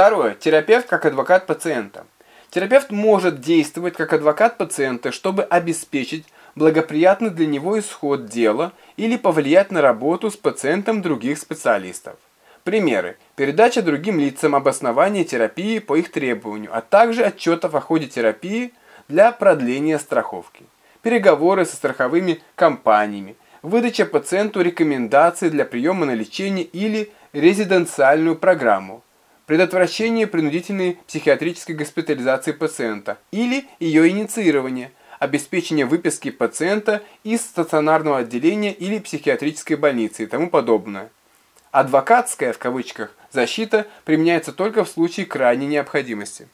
Второе. Терапевт как адвокат пациента. Терапевт может действовать как адвокат пациента, чтобы обеспечить благоприятный для него исход дела или повлиять на работу с пациентом других специалистов. Примеры. Передача другим лицам обоснования терапии по их требованию, а также отчетов о ходе терапии для продления страховки. Переговоры со страховыми компаниями. Выдача пациенту рекомендаций для приема на лечение или резиденциальную программу предотвращение принудительной психиатрической госпитализации пациента или ее инициирование, обеспечение выписки пациента из стационарного отделения или психиатрической больницы и тому подобное. Адвокатская, в кавычках, защита применяется только в случае крайней необходимости.